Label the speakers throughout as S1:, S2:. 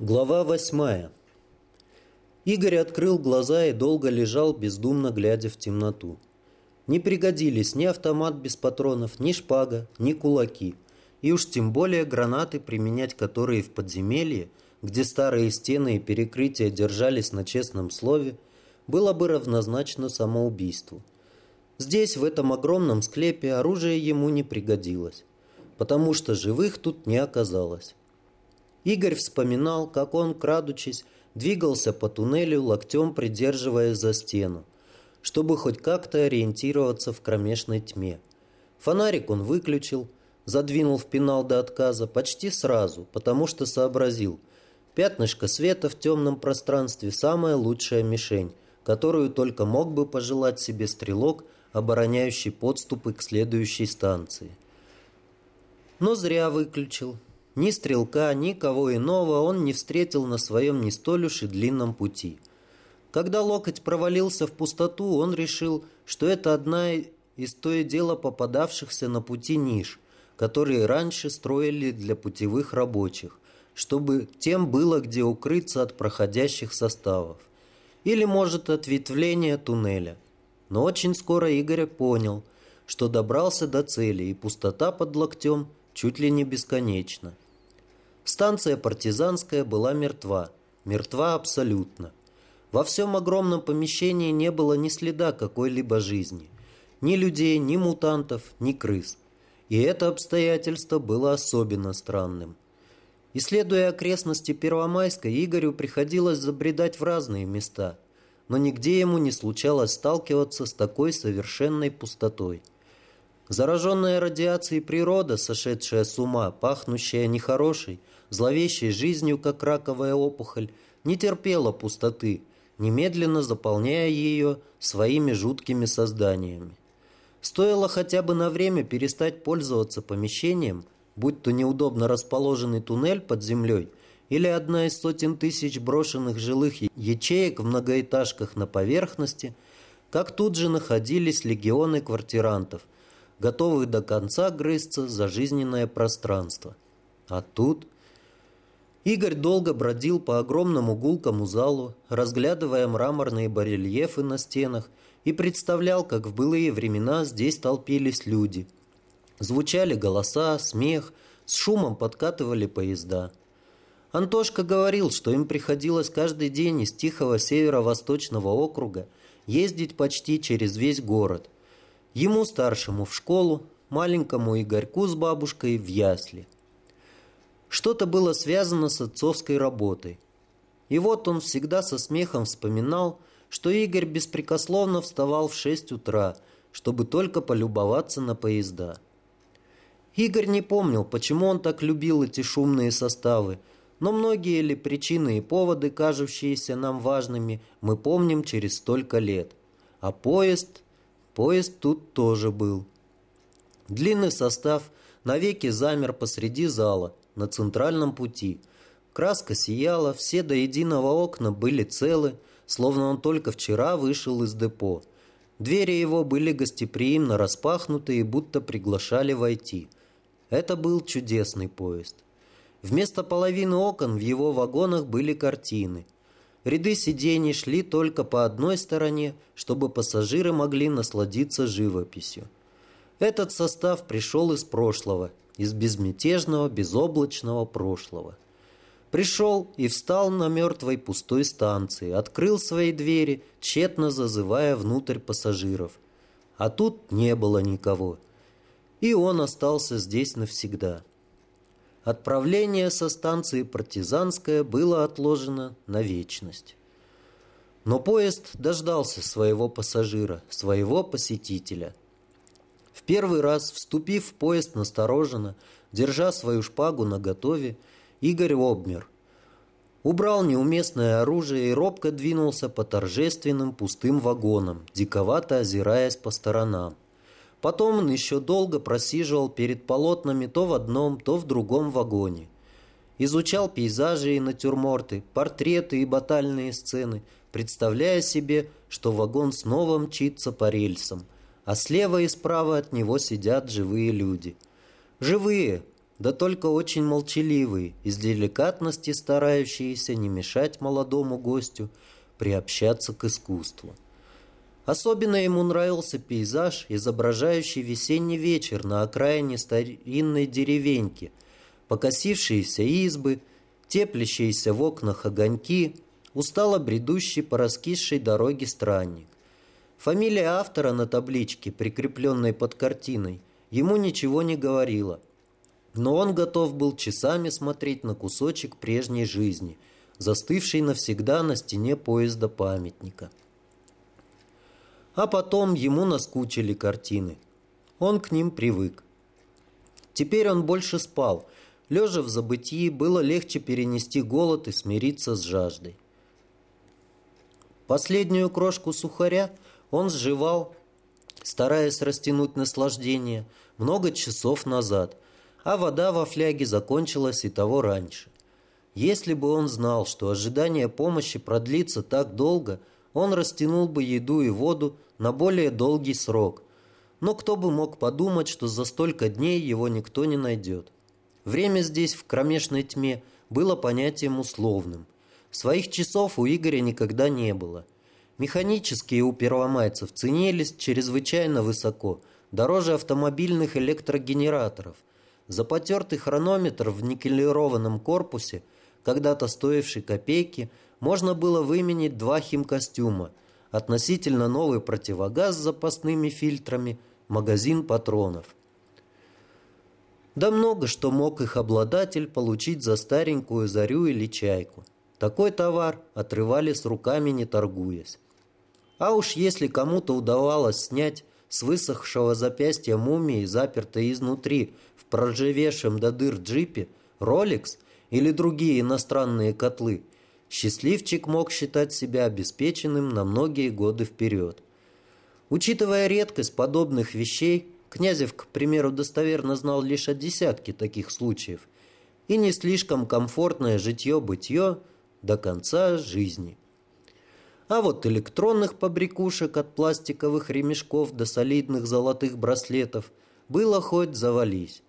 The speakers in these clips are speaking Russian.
S1: Глава восьмая. Игорь открыл глаза и долго лежал, бездумно глядя в темноту. Не пригодились ни автомат без патронов, ни шпага, ни кулаки. И уж тем более гранаты, применять которые в подземелье, где старые стены и перекрытия держались на честном слове, было бы равнозначно самоубийству. Здесь, в этом огромном склепе, оружие ему не пригодилось, потому что живых тут не оказалось. Игорь вспоминал, как он, крадучись, двигался по туннелю, локтем придерживаясь за стену, чтобы хоть как-то ориентироваться в кромешной тьме. Фонарик он выключил, задвинул в пенал до отказа почти сразу, потому что сообразил, пятнышко света в темном пространстве – самая лучшая мишень, которую только мог бы пожелать себе стрелок, обороняющий подступы к следующей станции. Но зря выключил. Ни стрелка, ни кого иного он не встретил на своем не столь уж и длинном пути. Когда локоть провалился в пустоту, он решил, что это одна из то и дело попадавшихся на пути ниш, которые раньше строили для путевых рабочих, чтобы тем было где укрыться от проходящих составов. Или, может, ответвление туннеля. Но очень скоро Игорь понял, что добрался до цели, и пустота под локтем чуть ли не бесконечна. Станция партизанская была мертва. Мертва абсолютно. Во всем огромном помещении не было ни следа какой-либо жизни. Ни людей, ни мутантов, ни крыс. И это обстоятельство было особенно странным. Исследуя окрестности Первомайской, Игорю приходилось забредать в разные места, но нигде ему не случалось сталкиваться с такой совершенной пустотой – Зараженная радиацией природа, сошедшая с ума, пахнущая нехорошей, зловещей жизнью, как раковая опухоль, не терпела пустоты, немедленно заполняя ее своими жуткими созданиями. Стоило хотя бы на время перестать пользоваться помещением, будь то неудобно расположенный туннель под землей или одна из сотен тысяч брошенных жилых ячеек в многоэтажках на поверхности, как тут же находились легионы квартирантов – готовых до конца грызться за жизненное пространство. А тут... Игорь долго бродил по огромному гулкому залу, разглядывая мраморные барельефы на стенах и представлял, как в былые времена здесь толпились люди. Звучали голоса, смех, с шумом подкатывали поезда. Антошка говорил, что им приходилось каждый день из тихого северо-восточного округа ездить почти через весь город – Ему старшему в школу, маленькому Игорьку с бабушкой в ясли. Что-то было связано с отцовской работой. И вот он всегда со смехом вспоминал, что Игорь беспрекословно вставал в шесть утра, чтобы только полюбоваться на поезда. Игорь не помнил, почему он так любил эти шумные составы, но многие ли причины и поводы, кажущиеся нам важными, мы помним через столько лет. А поезд Поезд тут тоже был. Длинный состав навеки замер посреди зала, на центральном пути. Краска сияла, все до единого окна были целы, словно он только вчера вышел из депо. Двери его были гостеприимно распахнуты и будто приглашали войти. Это был чудесный поезд. Вместо половины окон в его вагонах были картины – Ряды сидений шли только по одной стороне, чтобы пассажиры могли насладиться живописью. Этот состав пришел из прошлого, из безмятежного, безоблачного прошлого. Пришел и встал на мертвой пустой станции, открыл свои двери, тщетно зазывая внутрь пассажиров. А тут не было никого. И он остался здесь навсегда. Отправление со станции «Партизанская» было отложено на вечность. Но поезд дождался своего пассажира, своего посетителя. В первый раз, вступив в поезд настороженно, держа свою шпагу наготове, Игорь обмер. Убрал неуместное оружие и робко двинулся по торжественным пустым вагонам, диковато озираясь по сторонам. Потом он еще долго просиживал перед полотнами то в одном, то в другом вагоне. Изучал пейзажи и натюрморты, портреты и батальные сцены, представляя себе, что вагон снова мчится по рельсам, а слева и справа от него сидят живые люди. Живые, да только очень молчаливые, из деликатности старающиеся не мешать молодому гостю приобщаться к искусству. Особенно ему нравился пейзаж, изображающий весенний вечер на окраине старинной деревеньки, покосившиеся избы, теплящиеся в окнах огоньки, устало бредущий по раскисшей дороге странник. Фамилия автора на табличке, прикрепленной под картиной, ему ничего не говорила. Но он готов был часами смотреть на кусочек прежней жизни, застывший навсегда на стене поезда памятника. А потом ему наскучили картины. Он к ним привык. Теперь он больше спал. Лежа в забытии, было легче перенести голод и смириться с жаждой. Последнюю крошку сухаря – он сживал, стараясь растянуть наслаждение, много часов назад, а вода во фляге закончилась и того раньше. Если бы он знал, что ожидание помощи продлится так долго, он растянул бы еду и воду на более долгий срок. Но кто бы мог подумать, что за столько дней его никто не найдет. Время здесь, в кромешной тьме, было понятием условным. Своих часов у Игоря никогда не было – Механические у первомайцев ценились чрезвычайно высоко, дороже автомобильных электрогенераторов. За потертый хронометр в никелированном корпусе, когда-то стоивший копейки, можно было выменить два химкостюма, относительно новый противогаз с запасными фильтрами, магазин патронов. Да много что мог их обладатель получить за старенькую зарю или чайку. Такой товар отрывали с руками, не торгуясь. А уж если кому-то удавалось снять с высохшего запястья мумии, запертой изнутри в проживевшем до дыр джипе, Ролекс или другие иностранные котлы, счастливчик мог считать себя обеспеченным на многие годы вперед. Учитывая редкость подобных вещей, Князев, к примеру, достоверно знал лишь о десятке таких случаев и не слишком комфортное житье-бытье до конца жизни. А вот электронных побрякушек от пластиковых ремешков до солидных золотых браслетов было хоть завались.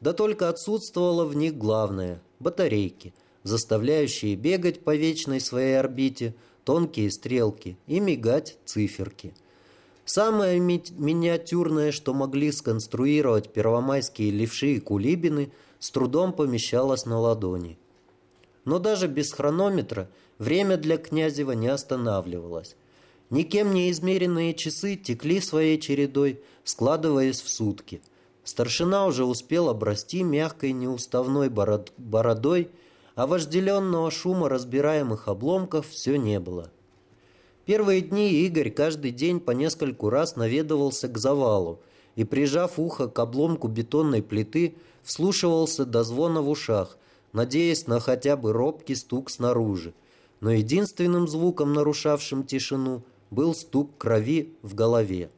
S1: Да только отсутствовало в них главное – батарейки, заставляющие бегать по вечной своей орбите тонкие стрелки и мигать циферки. Самое ми миниатюрное, что могли сконструировать первомайские левши и кулибины, с трудом помещалось на ладони. Но даже без хронометра – Время для Князева не останавливалось. Никем не измеренные часы текли своей чередой, складываясь в сутки. Старшина уже успел обрасти мягкой неуставной бородой, а вожделенного шума разбираемых обломков все не было. Первые дни Игорь каждый день по нескольку раз наведывался к завалу и, прижав ухо к обломку бетонной плиты, вслушивался до звона в ушах, надеясь на хотя бы робкий стук снаружи но единственным звуком, нарушавшим тишину, был стук крови в голове.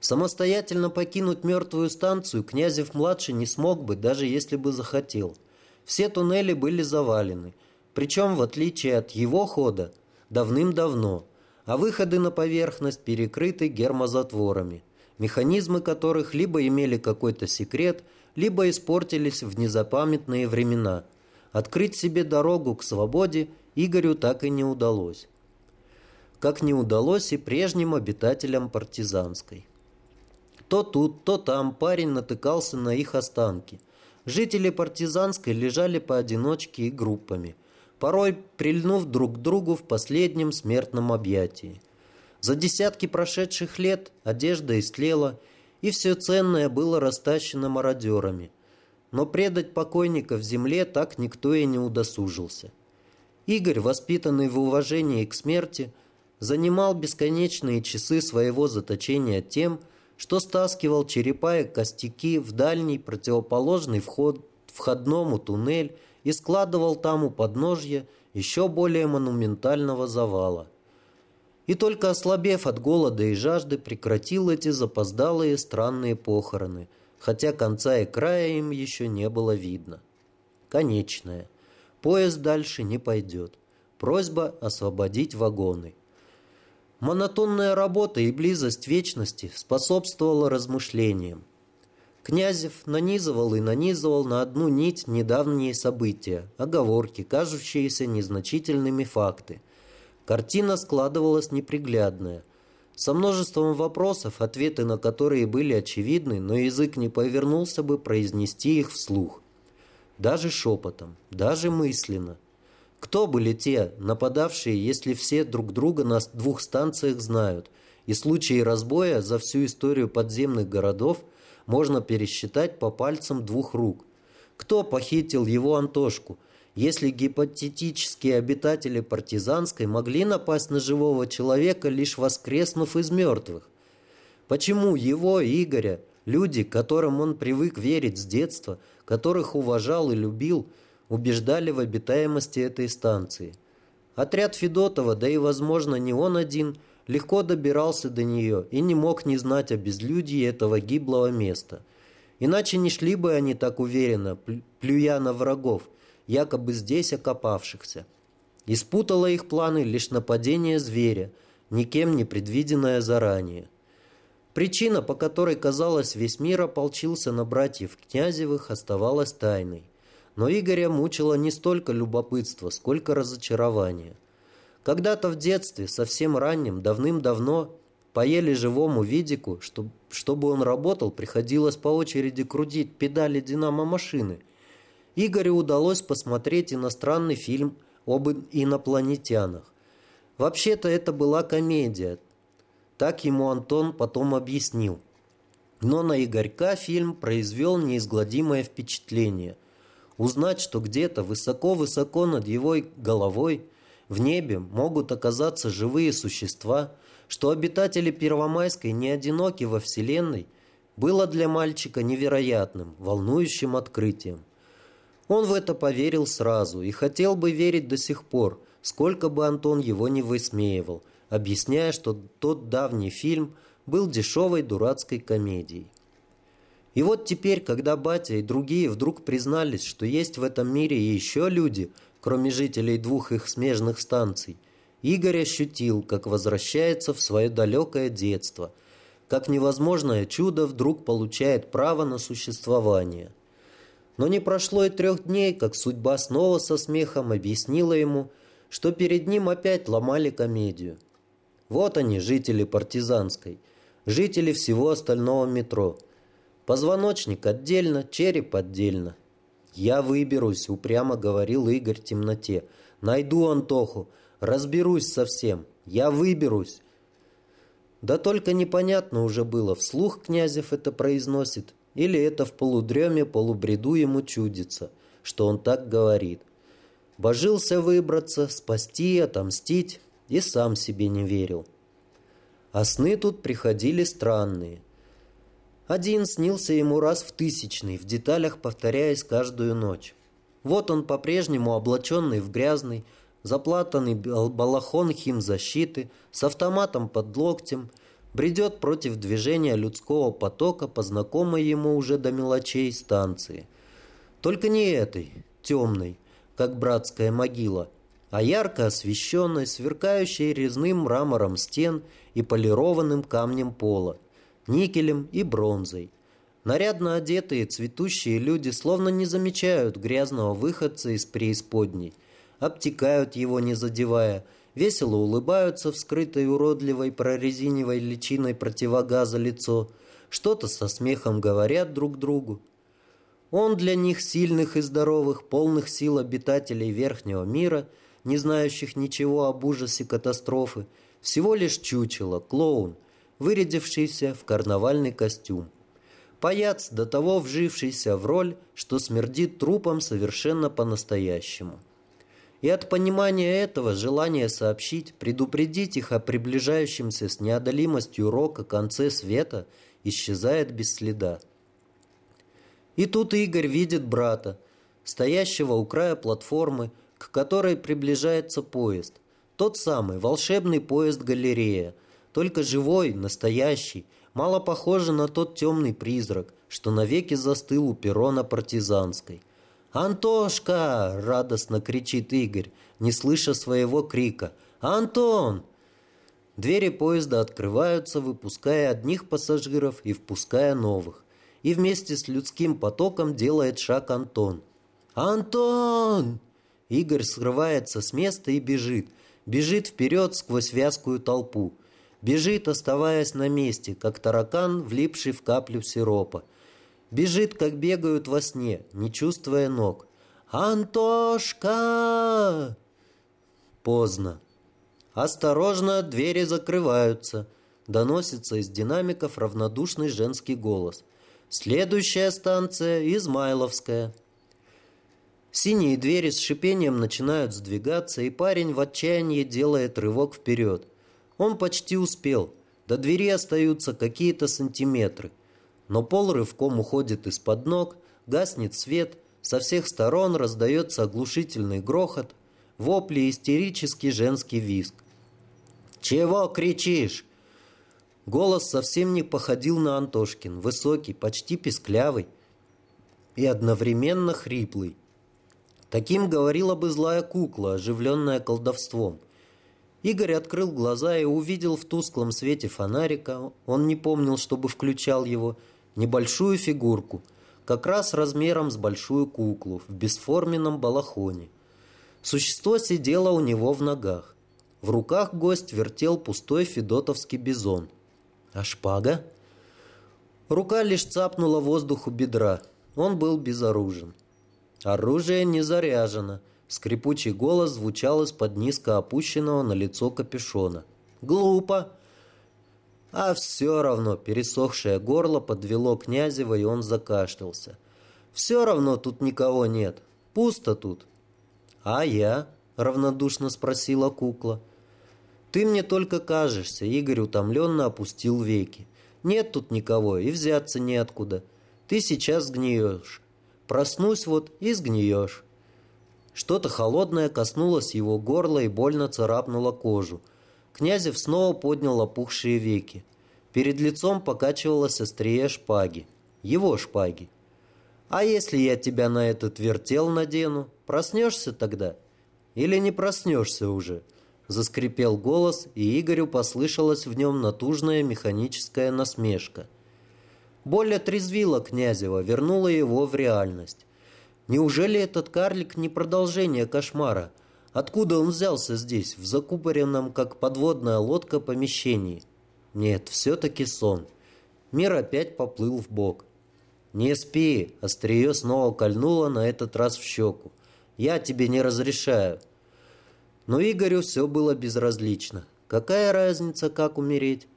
S1: Самостоятельно покинуть мертвую станцию Князев-младший не смог бы, даже если бы захотел. Все туннели были завалены, причем, в отличие от его хода, давным-давно, а выходы на поверхность перекрыты гермозатворами, механизмы которых либо имели какой-то секрет, либо испортились в незапамятные времена – Открыть себе дорогу к свободе Игорю так и не удалось. Как не удалось и прежним обитателям партизанской. То тут, то там парень натыкался на их останки. Жители партизанской лежали поодиночке и группами, порой прильнув друг к другу в последнем смертном объятии. За десятки прошедших лет одежда истлела, и все ценное было растащено мародерами – но предать покойника в земле так никто и не удосужился. Игорь, воспитанный в уважении к смерти, занимал бесконечные часы своего заточения тем, что стаскивал черепа и костяки в дальний противоположный вход входному туннель и складывал там у подножья еще более монументального завала. И только ослабев от голода и жажды, прекратил эти запоздалые странные похороны – хотя конца и края им еще не было видно. Конечная. Поезд дальше не пойдет. Просьба освободить вагоны. Монотонная работа и близость вечности способствовала размышлениям. Князев нанизывал и нанизывал на одну нить недавние события, оговорки, кажущиеся незначительными факты. Картина складывалась неприглядная. Со множеством вопросов, ответы на которые были очевидны, но язык не повернулся бы произнести их вслух. Даже шепотом, даже мысленно. Кто были те, нападавшие, если все друг друга на двух станциях знают, и случаи разбоя за всю историю подземных городов – можно пересчитать по пальцам двух рук. Кто похитил его Антошку, если гипотетические обитатели партизанской могли напасть на живого человека, лишь воскреснув из мертвых? Почему его, Игоря, люди, которым он привык верить с детства, которых уважал и любил, убеждали в обитаемости этой станции? Отряд Федотова, да и, возможно, не он один – легко добирался до нее и не мог не знать о безлюдии этого гиблого места. Иначе не шли бы они так уверенно, плюя на врагов, якобы здесь окопавшихся. Испутало их планы лишь нападение зверя, никем не предвиденное заранее. Причина, по которой, казалось, весь мир ополчился на братьев Князевых, оставалась тайной. Но Игоря мучило не столько любопытство, сколько разочарование. Когда-то в детстве, совсем ранним, давным-давно, поели живому видику, чтобы, чтобы он работал, приходилось по очереди крутить педали динамо-машины. Игорю удалось посмотреть иностранный фильм об инопланетянах. Вообще-то это была комедия. Так ему Антон потом объяснил. Но на Игорька фильм произвел неизгладимое впечатление. Узнать, что где-то высоко-высоко над его головой в небе могут оказаться живые существа, что обитатели Первомайской не одиноки во Вселенной, было для мальчика невероятным, волнующим открытием. Он в это поверил сразу и хотел бы верить до сих пор, сколько бы Антон его не высмеивал, объясняя, что тот давний фильм был дешевой дурацкой комедией. И вот теперь, когда батя и другие вдруг признались, что есть в этом мире еще люди, кроме жителей двух их смежных станций, Игорь ощутил, как возвращается в свое далекое детство, как невозможное чудо вдруг получает право на существование. Но не прошло и трех дней, как судьба снова со смехом объяснила ему, что перед ним опять ломали комедию. Вот они, жители партизанской, жители всего остального метро. Позвоночник отдельно, череп отдельно. «Я выберусь», — упрямо говорил Игорь в темноте. «Найду Антоху, разберусь со всем. Я выберусь». Да только непонятно уже было, вслух Князев это произносит, или это в полудреме, полубреду ему чудится, что он так говорит. Божился выбраться, спасти, отомстить, и сам себе не верил. А сны тут приходили странные — один снился ему раз в тысячный, в деталях повторяясь каждую ночь. Вот он по-прежнему облаченный в грязный, заплатанный балахон химзащиты, с автоматом под локтем, бредет против движения людского потока по знакомой ему уже до мелочей станции. Только не этой, темной, как братская могила, а ярко освещенной, сверкающей резным мрамором стен и полированным камнем пола никелем и бронзой. Нарядно одетые цветущие люди словно не замечают грязного выходца из преисподней, обтекают его, не задевая, весело улыбаются в скрытой уродливой прорезиневой личиной противогаза лицо, что-то со смехом говорят друг другу. Он для них сильных и здоровых, полных сил обитателей верхнего мира, не знающих ничего об ужасе катастрофы, всего лишь чучело, клоун, вырядившийся в карнавальный костюм. Паяц до того вжившийся в роль, что смердит трупом совершенно по-настоящему. И от понимания этого желание сообщить, предупредить их о приближающемся с неодолимостью рока конце света исчезает без следа. И тут Игорь видит брата, стоящего у края платформы, к которой приближается поезд. Тот самый волшебный поезд-галерея, только живой, настоящий, мало похожий на тот темный призрак, что навеки застыл у перона партизанской. «Антошка!» — радостно кричит Игорь, не слыша своего крика. «Антон!» Двери поезда открываются, выпуская одних пассажиров и впуская новых. и вместе с людским потоком делает шаг Антон. «Антон!» Игорь срывается с места и бежит. Бежит вперед сквозь вязкую толпу. Бежит, оставаясь на месте, как таракан, влипший в каплю сиропа. Бежит, как бегают во сне, не чувствуя ног. «Антошка!» Поздно. «Осторожно, двери закрываются!» Доносится из динамиков равнодушный женский голос. «Следующая станция – Измайловская». Синие двери с шипением начинают сдвигаться, и парень в отчаянии делает рывок вперед. Он почти успел. До двери остаются какие-то сантиметры. Но пол рывком уходит из-под ног, гаснет свет, со всех сторон раздается оглушительный грохот, вопли истерический женский визг. «Чего кричишь?» Голос совсем не походил на Антошкин, высокий, почти песклявый и одновременно хриплый. Таким говорила бы злая кукла, оживленная колдовством. Игорь открыл глаза и увидел в тусклом свете фонарика, он не помнил, чтобы включал его, небольшую фигурку, как раз размером с большую куклу, в бесформенном балахоне. Существо сидело у него в ногах. В руках гость вертел пустой федотовский бизон. А шпага? Рука лишь цапнула воздух у бедра. Он был безоружен. Оружие не заряжено. Скрипучий голос звучал из-под низко опущенного на лицо капюшона. «Глупо!» А все равно пересохшее горло подвело Князева, и он закашлялся. «Все равно тут никого нет. Пусто тут». «А я?» — равнодушно спросила кукла. «Ты мне только кажешься», — Игорь утомленно опустил веки. «Нет тут никого, и взяться неоткуда. Ты сейчас сгниешь. Проснусь вот и сгниешь». Что-то холодное коснулось его горла и больно царапнуло кожу. Князев снова поднял опухшие веки. Перед лицом покачивалась острие шпаги. Его шпаги. «А если я тебя на этот вертел надену, проснешься тогда? Или не проснешься уже?» Заскрипел голос, и Игорю послышалась в нем натужная механическая насмешка. Боль отрезвила Князева, вернула его в реальность. Неужели этот карлик не продолжение кошмара? Откуда он взялся здесь, в закупоренном, как подводная лодка, помещении? Нет, все-таки сон. Мир опять поплыл в бок. «Не спи!» — острие снова кольнуло, на этот раз в щеку. «Я тебе не разрешаю!» Но Игорю все было безразлично. Какая разница, как умереть?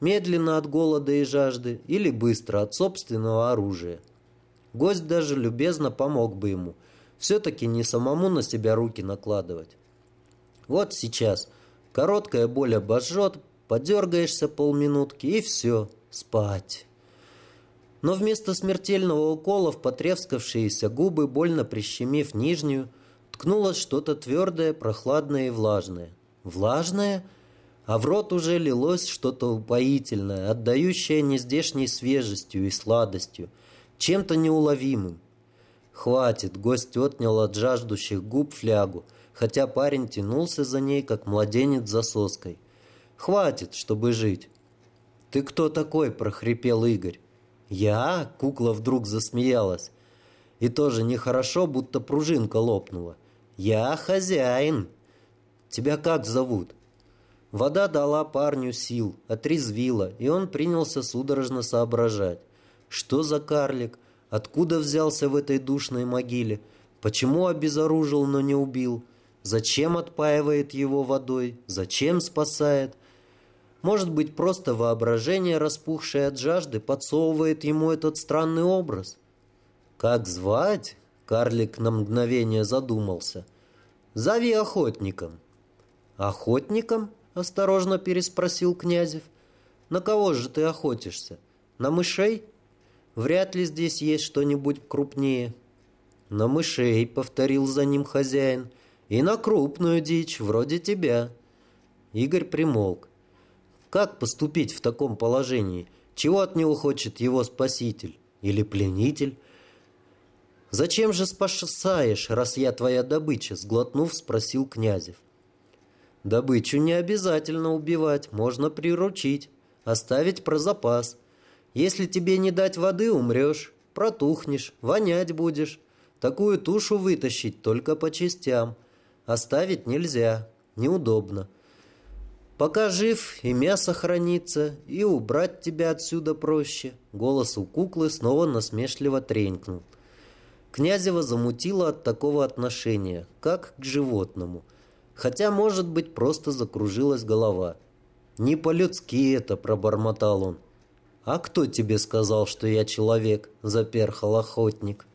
S1: Медленно от голода и жажды или быстро от собственного оружия? Гость даже любезно помог бы ему. Все-таки не самому на себя руки накладывать. Вот сейчас короткая боль обожжет, подергаешься полминутки и все, спать. Но вместо смертельного укола в потрескавшиеся губы, больно прищемив нижнюю, ткнулось что-то твердое, прохладное и влажное. Влажное? А в рот уже лилось что-то упоительное, отдающее нездешней свежестью и сладостью, чем-то неуловимым. Хватит, гость отнял от жаждущих губ флягу, хотя парень тянулся за ней, как младенец за соской. Хватит, чтобы жить. «Ты кто такой?» – прохрипел Игорь. «Я?» – кукла вдруг засмеялась. И тоже нехорошо, будто пружинка лопнула – «Я хозяин. Тебя как зовут?» Вода дала парню сил, отрезвила, и он принялся судорожно соображать. Что за карлик? Откуда взялся в этой душной могиле? Почему обезоружил, но не убил? Зачем отпаивает его водой? Зачем спасает? Может быть, просто воображение, распухшее от жажды, подсовывает ему этот странный образ? Как звать? Карлик на мгновение задумался. «Зови охотником». «Охотником?» – осторожно переспросил Князев. «На кого же ты охотишься? На мышей? Вряд ли здесь есть что-нибудь крупнее». «На мышей», – повторил за ним хозяин, – «и на крупную дичь, вроде тебя». Игорь примолк. Как поступить в таком положении? Чего от него хочет его спаситель? Или пленитель? «Зачем же спасаешь, раз я твоя добыча?» — сглотнув, спросил Князев. «Добычу не обязательно убивать, можно приручить, оставить про запас. Если тебе не дать воды, умрешь, протухнешь, вонять будешь. Такую тушу вытащить только по частям. Оставить нельзя, неудобно. Пока жив, и мясо хранится, и убрать тебя отсюда проще. Голос у куклы снова насмешливо тренькнул. Князева замутила от такого отношения, как к животному. Хотя, может быть, просто закружилась голова. «Не по-людски это», — пробормотал он. «А кто тебе сказал, что я человек?» — заперхал охотник.